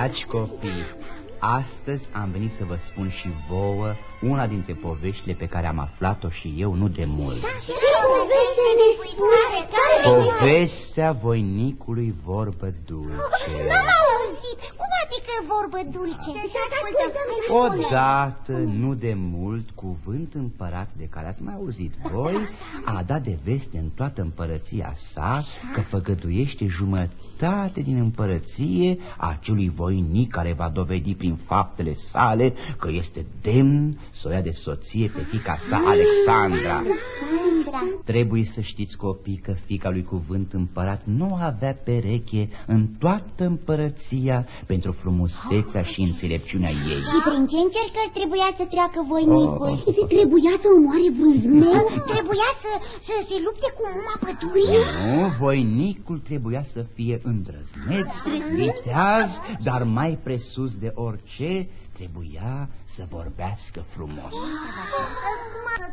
Dragi copii, astăzi am venit să vă spun și vouă una dintre poveștile pe care am aflat-o și eu nu de mult. Povestea voinicului vorbă dulce. Cum adică vorbă dulce? Odată, nu de mult, cuvânt împărat de care ați mai auzit voi, a dat de veste în toată împărăția sa că făgăduiește jumătate din împărăție acelui voinic care va dovedi prin faptele sale că este demn să o ia de soție pe fica sa, Alexandra. Trebuie să știți, copii, că fica lui cuvânt împărat nu avea pereche în toată împărăția pentru frumusețea și înțelepciunea ei. Și prin ce încercări trebuia să treacă voinicul? Oh. Trebuia să omoare vreun zmeu? Trebuia să, să se lupte cu muma pădurii? Nu, voinicul trebuia să fie îndrăzneț, viteaz, dar mai presus de orice, trebuia să vorbească frumos.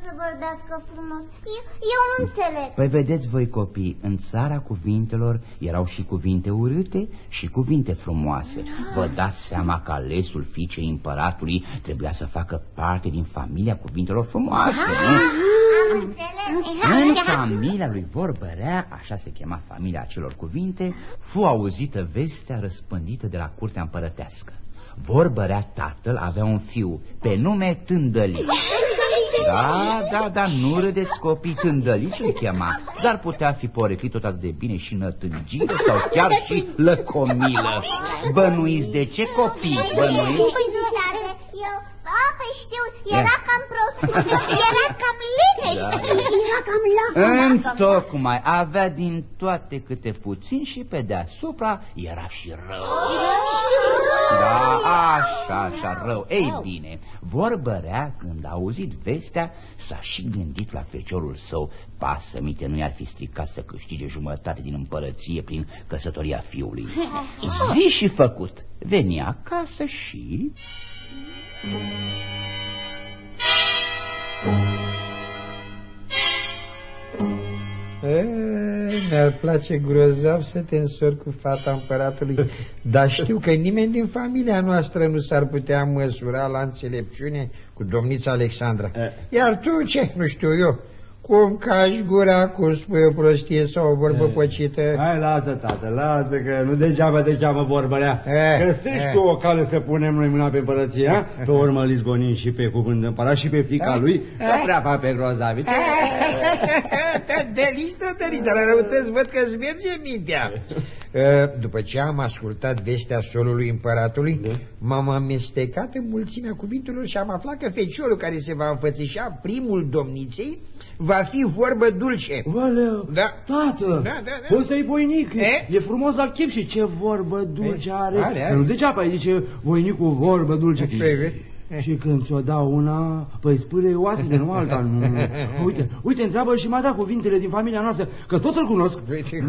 să vorbească frumos? Eu, eu nu înțeleg. Păi vedeți voi copii, în țara cuvintelor erau și cuvinte urâte și cuvinte frumoase. Vă dați seama că alesul fiicei împăratului trebuia să facă parte din familia cuvintelor frumoase, nu? În familia lui Vorbărea, așa se chema familia acelor cuvinte, fu auzită vestea răspândită de la curtea împărătească. Vorbărea tatăl avea un fiu pe nume Tândălici. Da, da, da, nu râdeți copii, Tândălici îl chema, dar putea fi poreclit tot atât de bine și nătângire sau chiar și lăcomilă. Bănuiți de ce copii? Bănuiți? Eu, da, păi știu, era cam prost, era cam leneș, da. era cam lasă. Întocmai, avea din toate câte puțin și pe deasupra era și rău. Da, așa, așa, rău. Ei bine, vorbărea când a auzit vestea, s-a și gândit la feciorul său. Pasă, mite, nu i-ar fi stricat să câștige jumătate din împărăție prin căsătoria fiului. Zi și făcut. Veni acasă și... Mi-ar place grozav să te însori cu fata împăratului, dar știu că nimeni din familia noastră nu s-ar putea măsura la înțelepciune cu domnița Alexandra. Iar tu ce, nu știu eu, cum cași gura, cum spui o prostie sau o vorbă e. păcită. Hai, lasă, tată, lasă, că nu degeaba te cheamă vorbărea. Găsești tu o cale să punem noi mâna pe împărăție, pe urmă lizgonim și pe cuvânt de împărat și pe fica lui, să treaba pe grozavi. Deliți, deliți, dar răutăți, văd că îți merge mintea. După ce am ascultat vestea solului împăratului, da. m-am amestecat în mulțimea cuvintelor și am aflat că feciorul care se va înfățișa primul domniței va fi vorbă dulce. Valeu, da. tată, da, da, da. poți să-i voinic, e? e frumos la chip și ce vorbă dulce are. are, are. Nu degeaba îi zice voinicul vorbă dulce. Pe, și când ți-o dau una, păi spâre oase de nu alta. Nu. Uite, uite, întreabă și m-a dat cuvintele din familia noastră, că tot îl cunosc.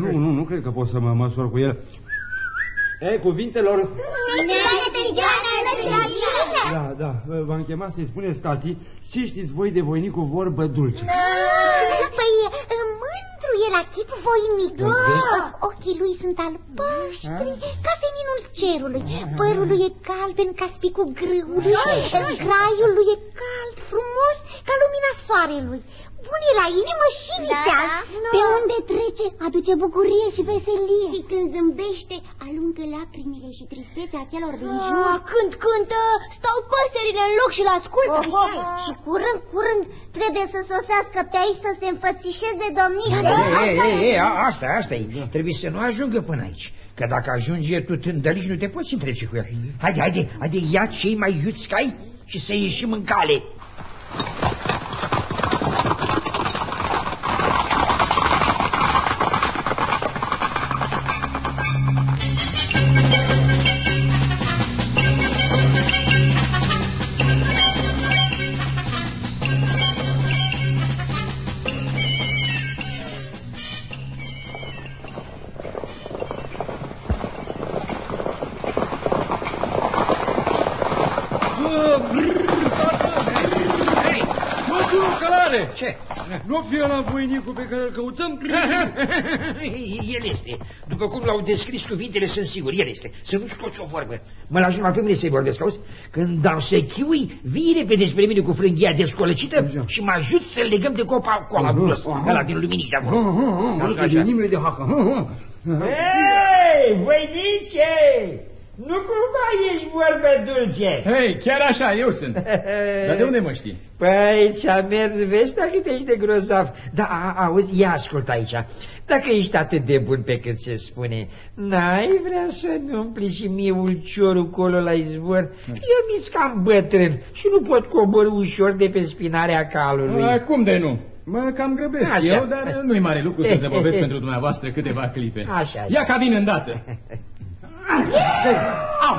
Nu, nu, nu cred că pot să mă măsor cu el. E, cuvintelor... Da, da, v-am chemat să-i spuneți tati ce știți voi de voinicul vorbă dulce. Păi, mândru e la chip voinic. Ochii lui sunt albaștri, ca seninul cerului. Părul lui e galben ca spicul grâului. Graiul lui e cald, frumos, ca lumina soarelui bun e la inimă și viteaz. Da, da. Pe unde trece, aduce bucurie și veselie. Și când zâmbește, alungă lacrimile și tristețea celor din ah, jur. Când cântă, stau păsările în loc și l ascultă. Oh, oh, oh. Și curând, curând, trebuie să sosească pe aici să se înfățișeze domnița. Da, ei, ei, ei, asta, asta e. Trebuie să nu ajungă până aici. Că dacă ajunge tu tândălici, nu te poți întrece cu el. Haide, haide, haide, ia cei mai iuți cai și să ieșim în cale. Hei, nu călare! Ce? Nu fi ăla voinicul pe care îl căutăm? El este. După cum l-au descris cuvintele, sunt sigur, el este. Să nu scoți o vorbă. Mă las numai pe mine să-i vorbesc, auzi? Când am să chiui, vii repede spre mine cu frânghia descolăcită și mă ajut să legăm de copa cu ala gros, ăla din luminici de acolo. Nu de hacă. Hei, voinice! Nu cumva ești vorbă dulce? Hei, chiar așa, eu sunt. Dar de unde mă știi? Păi, ți-a mers vestea cât ești de grozav. Da, a, auzi, ia ascult aici. Dacă ești atât de bun pe cât se spune, n-ai vrea să-mi umpli și mie ulciorul colo la izvor? Eu mi cam bătrân și nu pot coborâ ușor de pe spinarea calului. A, cum de nu? Mă cam grăbesc așa, eu, dar nu-i mare lucru să zăbovesc pentru dumneavoastră câteva clipe. Așa, așa. Ia ca vin îndată. Au,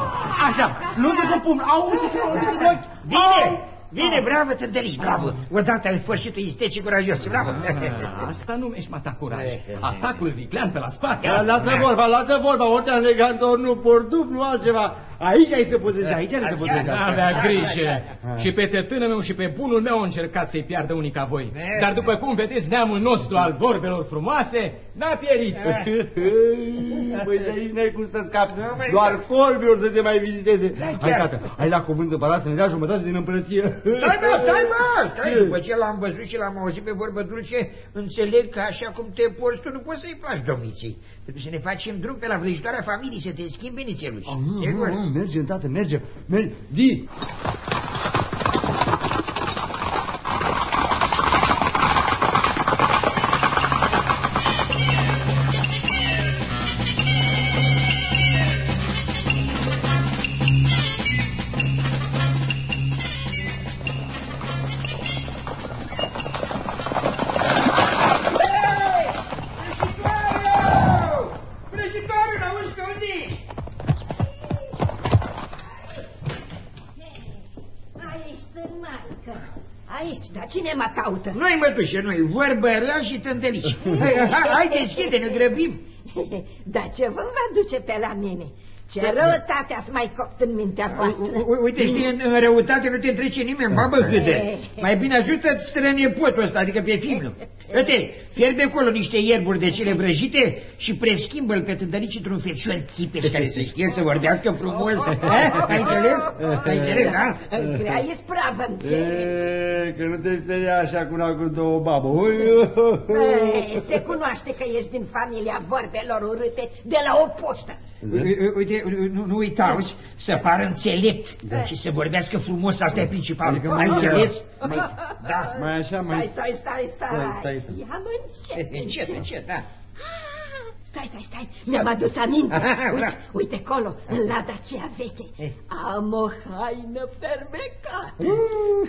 așa, nu te cu pumn, au, uite ce uite ce ochi. Bine, bine, bravo, tântărici, bravo. Odată ai fost și tu isteț și curajos, bravo. Ah, Asta numești mata curaj. Atacul viclean pe la spate. Lasă vorba, lasă vorba, ori te-am legat, ori nu portup, nu altceva. Aici ai să poți aici ai să poți Avea grijă. Și pe tătână meu și pe bunul meu au încercat să-i piardă unii ca voi. Dar după cum vedeți, neamul nostru al vorbelor frumoase n-a pierit. Păi de aici n-ai cum să scapi. Doar corbi or să te mai viziteze. Hai, tată, hai la cuvânt împărat să ne dea jumătate din împărăție. Stai, mă, stai, mă, stai. După ce l-am văzut și l-am auzit pe vorbă dulce, înțeleg că așa cum te porți tu, nu poți să-i placi domniții. Trebuie să ne facem drum pe la vrăjitoarea familiei, să te schimbi nițeluși. Sigur? Merge, tată, merge. merge. Di! Aici, dar cine mă caută? Noi, mătușă, noi, vorbă rea și tântălici. Hai, hai, hai deschide, ne grăbim. Dar ce vă va duce pe la mine? Ce răutate ați mai copt în mintea voastră? U- Uite, știi, în, în răutate nu te trece nimeni, babă câte. Mai bine ajută-ți strănepotul ăsta, adică pe filmul. Uite, fierbe acolo niște ierburi de cele vrăjite și preschimbă-l pe tântălici într-un fecior chipeș care să știe să vorbească frumos. Ha? Ai înțeles? Ai înțeles, da? Grea e spravă îmi cere. E, Că nu te speria așa cu una cu două babă. Ui, Ei, Se cunoaște că ești din familia vorbelor urâte de la o poștă. U- Uite, nu, nu uita, auzi, să pară înțelept și să vorbească frumos, asta e principal. Adică Ai mai- înțeles? Da. Mai așa, Stai, mai... stai, stai, Stai, stai. stai. Ia-mă încet, Încet, încet, da. Stai, stai, stai, mi-am adus aminte. Aha, Uite, da. uite acolo, în lada aceea veche. Eh. Am o haină fermecată.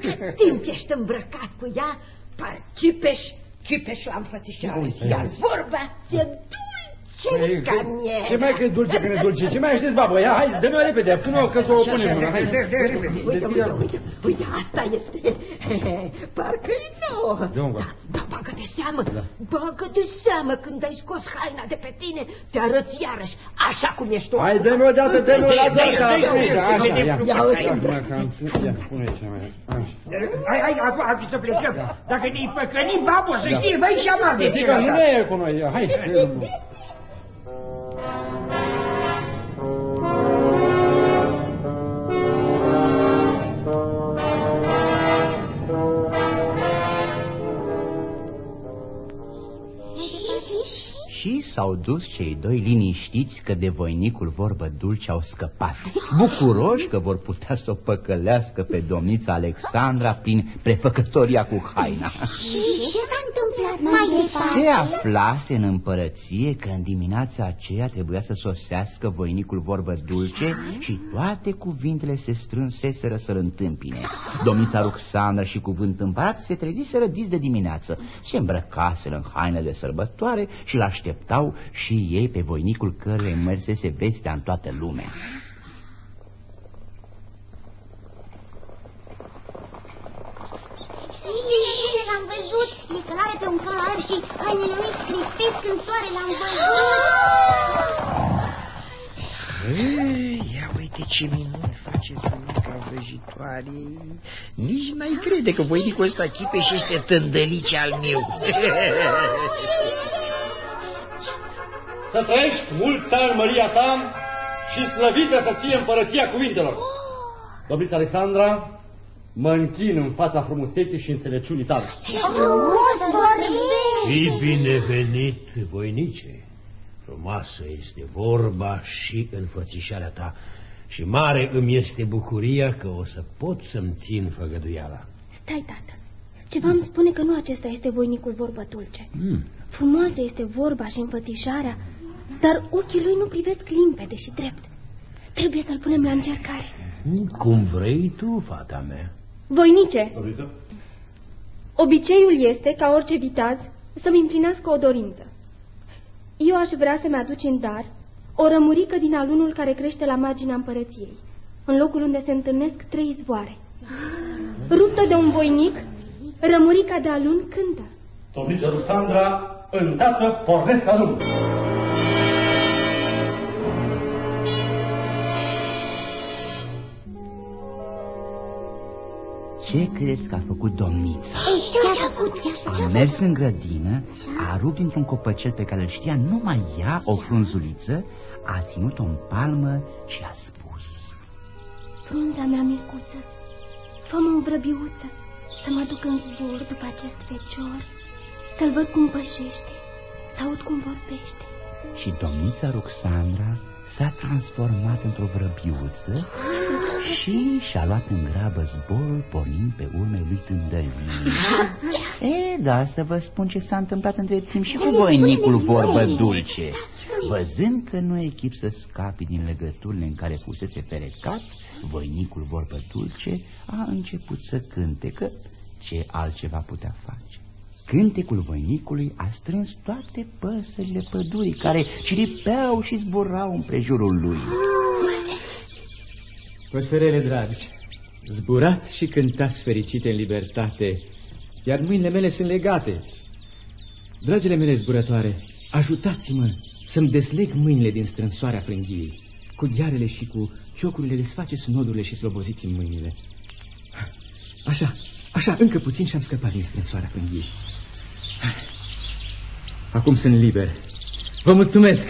Știm că ești îmbrăcat cu ea, par chipeș, chipeș la înfățișare. Iar vorba ți-e dulce ca miere. Ce mai crezi dulce că ne dulce? Ce mai așteți, babă? Ia, hai, dă-mi-o repede, pune-o că să o punem mâna. Hai, Uite, uite, uite, uite, asta este. Parcă-i nouă. De unde? Da, da, bagă de seamă, bagă de seamă când ai scos haina de pe tine, te arăți iarăși, așa cum ești tu. Hai, dă-mi o dată, dă-mi o dată. Dă-i, dă-i, dă-i, Așa, să vedem ia. frumos. Ia uite, Ia, pune că am- Ia, pune aici mai. Așa. Hai, hai, acum, acum să plecăm. Dacă ne-i păcănim, babă, să știi, vai și amar de Fica, nu ne e cu noi. ia, Hai. Și s-au dus cei doi liniștiți că de voinicul vorbă dulce au scăpat, bucuroși că vor putea să o păcălească pe domnița Alexandra prin prefăcătoria cu haina. Și ce s-a întâmplat mai Se departe? aflase în împărăție că în dimineața aceea trebuia să sosească voinicul vorbă dulce și toate cuvintele se strânseseră să-l întâmpine. Domnița Ruxandra și cuvânt împărat se treziseră dis de dimineață, se îmbrăcaseră în haine de sărbătoare și l-așteptau și ei pe voinicul căruia îi mărsese vestea în toată lumea. Bine, l-am văzut, e călare pe un cal alb și hainele lui scripesc în soare, l-am văzut. Ei, ia uite ce minuni face Dumica vrăjitoare. Nici n-ai crede că voinicul ăsta chipe și este tândălice al meu. Să trăiești mulți ani, Maria ta, și slăvită să fie împărăția cuvintelor. Domnița Alexandra, mă închin în fața frumuseții și înțelepciunii tale. Ce frumos vorbești! binevenit, voinice. Frumoasă este vorba și înfățișarea ta și mare îmi este bucuria că o să pot să-mi țin făgăduiala. Stai, tată. Ceva îmi spune că nu acesta este voinicul vorba dulce. Mm. Frumoasă este vorba și înfățișarea, dar ochii lui nu privesc limpede și drept. Trebuie să-l punem la încercare. Cum vrei tu, fata mea. Voinice, obiceiul este, ca orice viteaz, să-mi împlinească o dorință. Eu aș vrea să-mi aduc în dar o rămurică din alunul care crește la marginea împărăției, în locul unde se întâlnesc trei zvoare. Ruptă de un voinic, rămurica de alun cântă. Domniță Rusandra, îndată pornesc alunul. Ce credeți că a făcut domnița? Ei, ce a făcut? A mers în grădină, a rupt dintr-un copăcel pe care îl știa numai ea, o frunzuliță, a ținut-o în palmă și a spus Frunza mea micuță, fă-mă o vrăbiuță să mă duc în zbor după acest fecior, să-l văd cum pășește, să aud cum vorbește. Și domnița Roxandra s-a transformat într-o vrăbiuță și și-a luat în grabă zborul pornind pe urme lui Tândălin. E, da, să vă spun ce s-a întâmplat între timp și cu voinicul vorbă dulce. Văzând că nu e chip să scapi din legăturile în care fusese ferecat, voinicul vorbă dulce a început să cânte, că ce altceva putea face. Cântecul voinicului a strâns toate păsările pădurii care ciripeau și zburau împrejurul lui. Păsărele dragi, zburați și cântați fericite în libertate, iar mâinile mele sunt legate. Dragile mele zburătoare, ajutați-mă să-mi desleg mâinile din strânsoarea frânghiei. Cu diarele și cu ciocurile desfaceți nodurile și sloboziți în mâinile. Așa, așa, încă puțin și am scăpat din strânsoarea frânghiei. Acum sunt liber. Vă mulțumesc.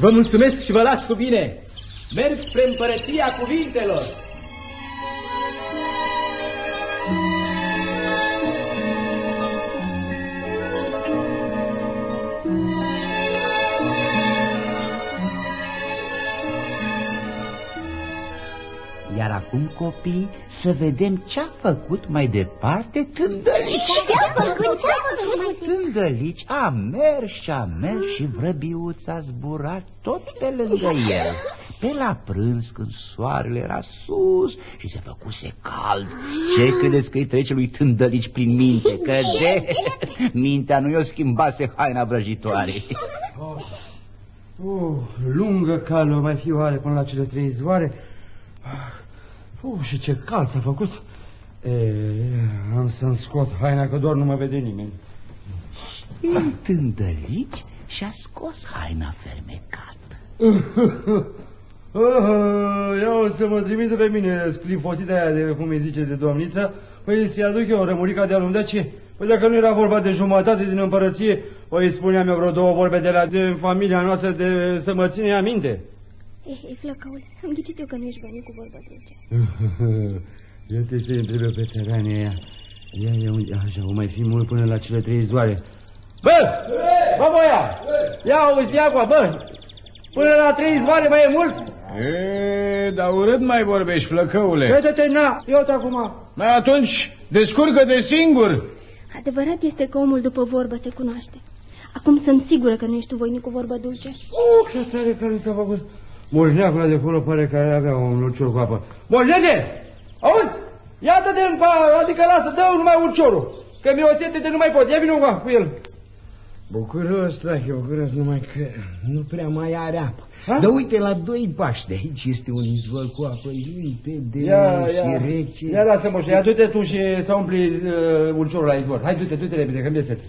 Vă mulțumesc și vă las cu bine. Merg spre împărăția cuvintelor. Acum, copii, să vedem ce-a făcut mai departe Tândălici. Ce-a făcut? Ce-a făcut? Tândălici a mers și a mers și vrăbiuța a zburat tot pe lângă el. Pe la prânz, când soarele era sus și se făcuse cald, ce credeți că îi trece lui Tândălici prin minte? Că de mintea nu i-o schimbase haina vrăjitoare. Oh, oh, lungă cală mai fi oare până la cele trei zoare? Uh, și ce cald s-a făcut. E, am să-mi scot haina că doar nu mă vede nimeni. Tândălici și-a scos haina fermecat. Ia o să mă trimită pe mine sclifosita aia de cum îi zice de domniță, păi să-i aduc eu rămurica de alun, de ce? Păi dacă nu era vorba de jumătate din împărăție, păi spuneam eu vreo două vorbe de la de familia noastră de să mă ține aminte. Ei, ei, flăcăule, am ghicit eu că nu ești venit cu vorba dulce. Ia te să întrebe pe țărania aia. Ia, ia, unde, așa, o mai fi mult până la cele trei zoare. Bă! Bă, boia! Ia, auzi, ia acum, bă! Până la trei zvoare mai e mult? E, dar urât mai vorbești, flăcăule. Uite-te, na, iau-te acum. Mai atunci, descurcă-te singur. Adevărat este că omul după vorbă se cunoaște. Acum sunt sigură că nu ești tu voinic cu vorbă dulce. Uh, ce tare care s-a făcut. Moșneacul de acolo pare că avea un ulcior cu apă. Moșnege! Auzi? Iată-te în adică lasă, dă numai ulciorul. Că mi-o sete de nu mai pot. Ia vină cu el. Bucuros, Strache, bucuros, numai că nu prea mai are apă. Ha? Dar uite, la doi pași de aici este un izvor cu apă limpede ia, și ia. rece. Ia lasă, moșne, ia du-te tu și să umpli uh, ulciorul la izvor. Hai, du-te, du-te repede, că mi-e sete.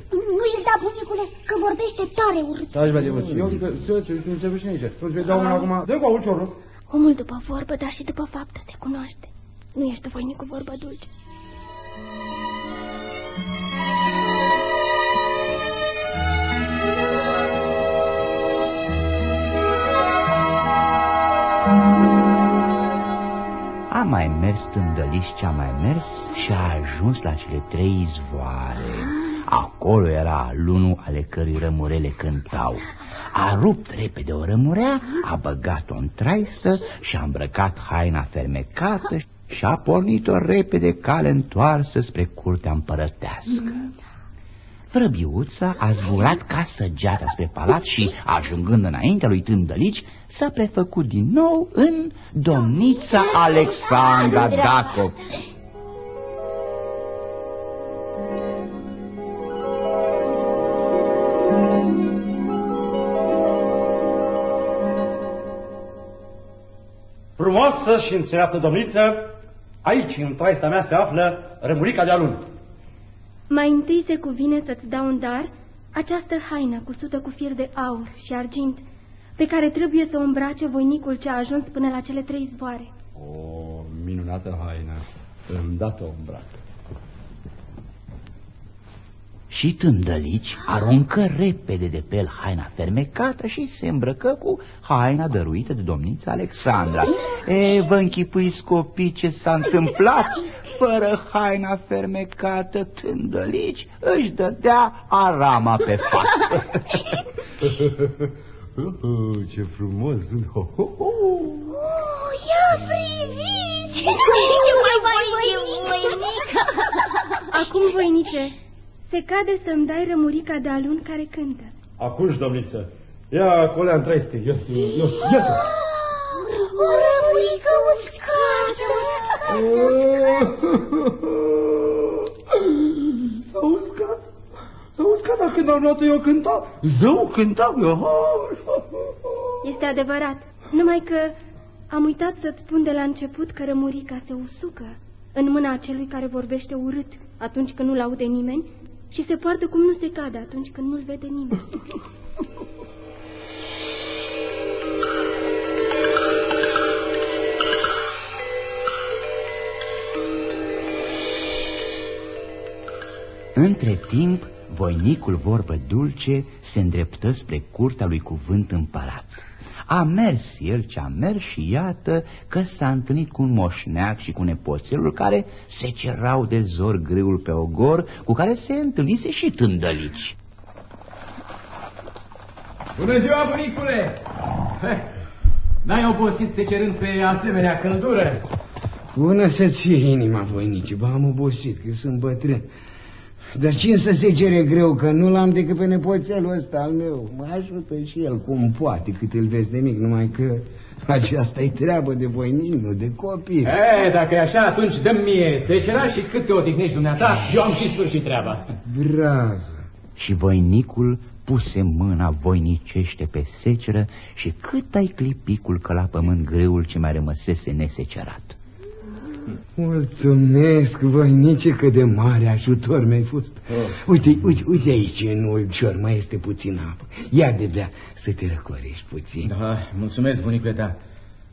Nu-i da, bunicule, că vorbește tare urât. Stai, bă, de văd. Eu, tu te duci aici. Tu te dau una acum. Dă cu ulciorul. Omul după vorbă, dar și după faptă se cunoaște. Nu ești voinic cu vorbă dulce. A mai mers tândăliș ce a mai mers și a ajuns la cele trei izvoare. Acolo era lunul ale cărui rămurele cântau. A rupt repede o rămurea, a băgat-o în traisă și a îmbrăcat haina fermecată și a pornit-o repede cale întoarsă spre curtea împărătească. Vrăbiuța a zburat ca săgeata spre palat și, ajungând înaintea lui Tândălici, s-a prefăcut din nou în domnița Alexandra Dacov. Frumoasă și înțeleaptă domniță, aici, în traista mea, se află rămurica de alun. Mai întâi se cuvine să-ți dau un dar această haină cusută cu fir de aur și argint, pe care trebuie să o îmbrace voinicul ce a ajuns până la cele trei zboare. O, minunată haină, îndată o îmbracă. Și tândălici aruncă repede de pe el haina fermecată și se îmbrăcă cu haina dăruită de domnița Alexandra. E, vă închipuiți copii ce s-a întâmplat? Fără haina fermecată, tândălici își dădea arama pe față. ce frumos sunt! Oh, oh, oh. ia priviți! Ce mai voinică! Acum, voinice, se cade să-mi dai rămurica de alun care cântă. Acuși, domniță. Ia colea în traiste. Ia, ia, iată. O rămurică uscată. S-a uscat. S-a uscat, dar când am luat eu cânta, zău cânta eu. Este adevărat, numai că am uitat să-ți spun de la început că rămurica se usucă în mâna acelui care vorbește urât atunci când nu-l aude nimeni și se poartă cum nu se cade atunci când nu-l vede nimeni. Între timp, voinicul vorbă dulce se îndreptă spre curtea lui cuvânt împărat. A mers el ce a mers și iată că s-a întâlnit cu un moșneac și cu nepoțelul care se cerau de zor greul pe ogor, cu care se întâlnise și tândălici. Bună ziua, bunicule! N-ai obosit secerând pe asemenea căldură? Bună să ție inima, voinici, bă, am obosit, că sunt bătrân. Dar cine să se cere greu, că nu l-am decât pe nepoțelul ăsta al meu. Mă ajută și el cum poate, cât îl vezi de mic, numai că aceasta e treabă de voinic, nu de copii. E, dacă e așa, atunci dăm mie secera și cât te odihnești dumneata, eu am și sfârșit treaba. Bravo! Și voinicul puse mâna voinicește pe seceră și cât ai clipicul că la pământ greul ce mai rămăsese nesecerat. Mulțumesc, voinice, că de mare ajutor mi-ai fost. Oh. Uite, uite, uite aici, în ulcior, mai este puțin apă. Ia de bea să te răcorești puțin. Da, mulțumesc, bunicule ta.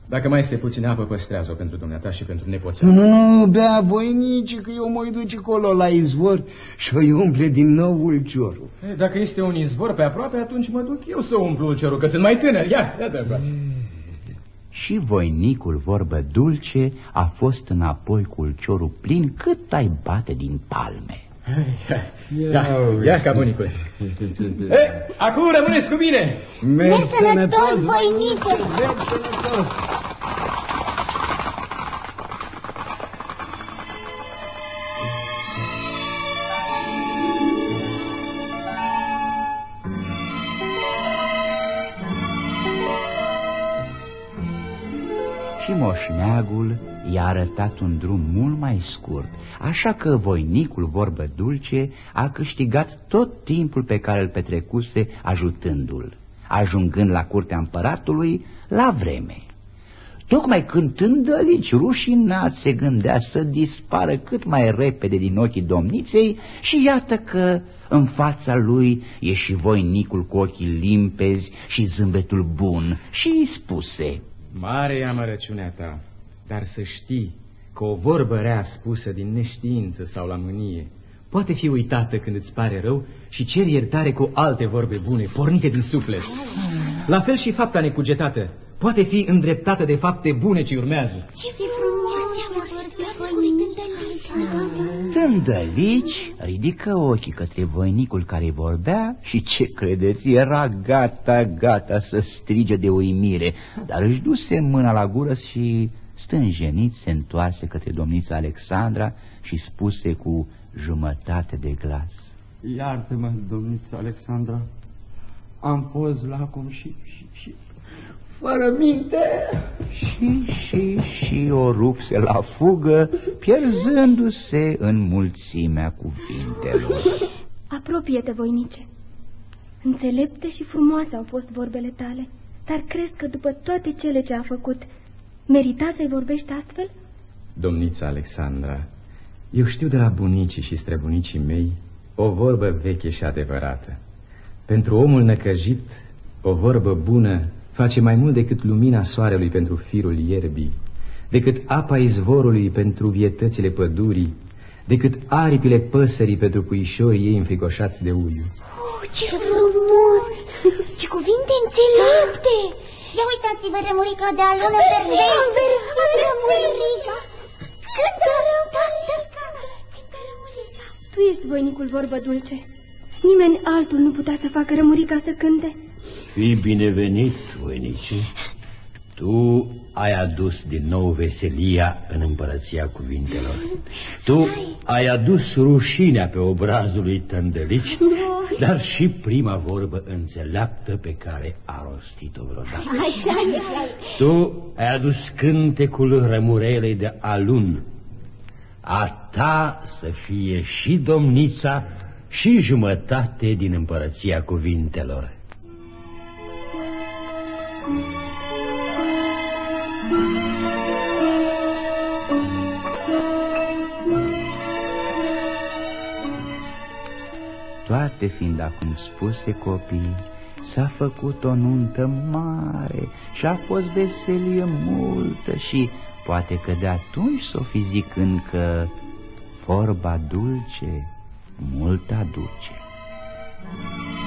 Dacă mai este puțin apă, păstrează-o pentru dumneata și pentru nepoța. Nu, nu, nu, bea, voinice, că eu mă duc acolo la izvor și o umple din nou ulciorul. E, dacă este un izvor pe aproape, atunci mă duc eu să umplu ulciorul, că sunt mai tânăr. Ia, ia de și voinicul vorbă dulce a fost înapoi cu ulciorul plin cât ai bate din palme. Ia, ia, ia ca bunicule. acum rămâneți cu mine. Mergi sănătos, voinice. Arătat un drum mult mai scurt, așa că voinicul vorbă dulce a câștigat tot timpul pe care îl petrecuse ajutându-l, ajungând la curtea împăratului la vreme. Tocmai cântând dălici, rușinat se gândea să dispară cât mai repede din ochii domniței și iată că în fața lui e și voinicul cu ochii limpezi și zâmbetul bun și îi spuse... Mare e amărăciunea ta, dar să știi că o vorbă rea spusă din neștiință sau la mânie poate fi uitată când îți pare rău și cer iertare cu alte vorbe bune, pornite din suflet. La fel și fapta necugetată poate fi îndreptată de fapte bune ce urmează. Ce frumos! Tândălici ridică ochii către voinicul care vorbea și ce credeți, era gata, gata să strige de uimire, dar își duse mâna la gură și stânjenit se întoarse către domnița Alexandra și spuse cu jumătate de glas. Iartă-mă, domnița Alexandra, am fost la acum și, și, și fără minte. Și, și, și o rupse la fugă, pierzându-se în mulțimea cuvintelor. Apropie-te, voinice. Înțelepte și frumoase au fost vorbele tale, dar crezi că după toate cele ce a făcut, merita să-i vorbești astfel? Domnița Alexandra, eu știu de la bunicii și străbunicii mei o vorbă veche și adevărată. Pentru omul năcăjit, o vorbă bună face mai mult decât lumina soarelui pentru firul ierbii, decât apa izvorului pentru vietățile pădurii, decât aripile păsării pentru puișorii ei înfricoșați de uiu. Oh, ce frumos! Ce cuvinte înțelepte! Ia uitați-vă, Rămurica de alună verdește! Rămurica! Cântă Tu ești voinicul vorbă dulce. Nimeni altul nu putea să facă Rămurica să cânte. Fii binevenit, voinice. Tu ai adus din nou veselia în împărăția cuvintelor. Tu ai adus rușinea pe obrazul lui Tândălici, dar și prima vorbă înțeleaptă pe care a rostit-o vreodată. Tu ai adus cântecul rămurelei de alun. A ta să fie și domnița și jumătate din împărăția cuvintelor. Toate fiind acum spuse copii, s-a făcut o nuntă mare și a fost veselie multă și poate că de atunci s-o fi zicând că vorba dulce mult aduce. Thank you.